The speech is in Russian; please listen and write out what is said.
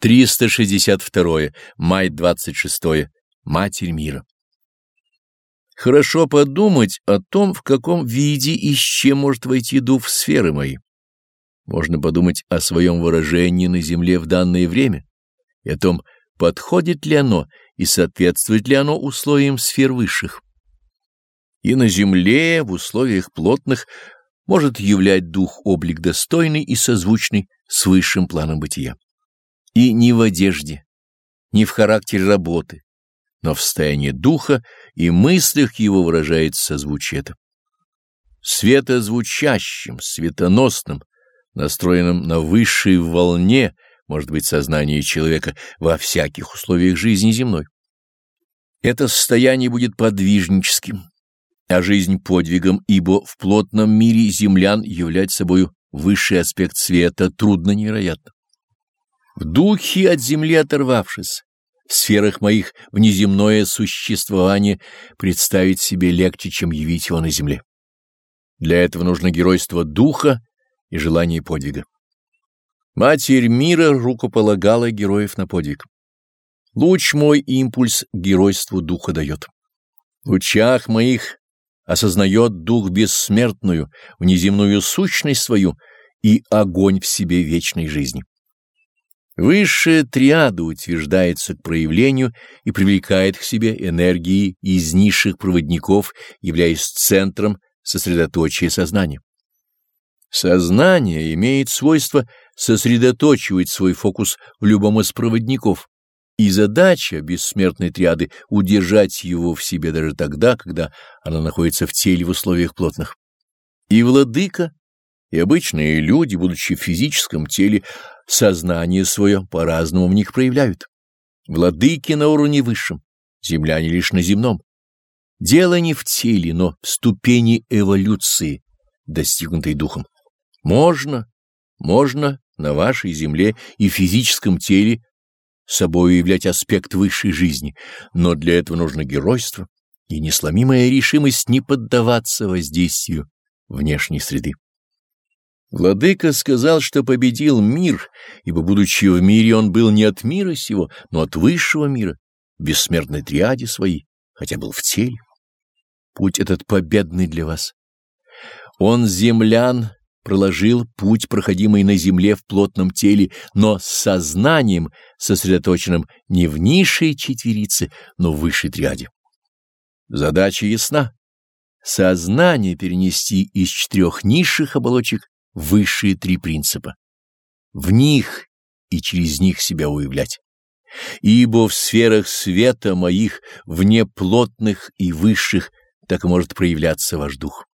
362. Май 26. Матерь мира. Хорошо подумать о том, в каком виде и с чем может войти дух в сферы мои. Можно подумать о своем выражении на земле в данное время и о том, подходит ли оно и соответствует ли оно условиям сфер высших. И на земле, в условиях плотных, может являть дух облик достойный и созвучный с высшим планом бытия. И не в одежде, не в характере работы, но в состоянии духа и мыслях его выражается созвучие это. Светозвучащим, светоносным, настроенным на высшей волне может быть сознание человека во всяких условиях жизни земной. Это состояние будет подвижническим, а жизнь подвигом, ибо в плотном мире землян являть собою высший аспект света трудно невероятно. В духе от земли оторвавшись, в сферах моих внеземное существование представить себе легче, чем явить его на земле. Для этого нужно геройство духа и желание подвига. Матерь мира рукополагала героев на подвиг. Луч мой импульс геройству духа дает. В лучах моих осознает дух бессмертную, внеземную сущность свою и огонь в себе вечной жизни. Высшая триада утверждается к проявлению и привлекает к себе энергии из низших проводников, являясь центром сосредоточия сознания. Сознание имеет свойство сосредоточивать свой фокус в любом из проводников, и задача бессмертной триады — удержать его в себе даже тогда, когда она находится в теле в условиях плотных. И владыка, и обычные люди, будучи в физическом теле, сознание свое по-разному в них проявляют. Владыки на уровне высшем, земляне лишь на земном. Дело не в теле, но в ступени эволюции, достигнутой духом. Можно, можно на вашей земле и физическом теле собой являть аспект высшей жизни, но для этого нужно геройство и несломимая решимость не поддаваться воздействию внешней среды. Владыка сказал, что победил мир, ибо, будучи в мире, он был не от мира сего, но от высшего мира, в бессмертной триаде своей, хотя был в теле. Путь этот победный для вас. Он, землян, проложил путь, проходимый на земле в плотном теле, но с сознанием, сосредоточенным не в низшей четверице, но в высшей триаде. Задача ясна. Сознание перенести из четырех низших оболочек высшие три принципа. В них и через них себя уявлять. Ибо в сферах света моих, вне плотных и высших, так может проявляться ваш дух.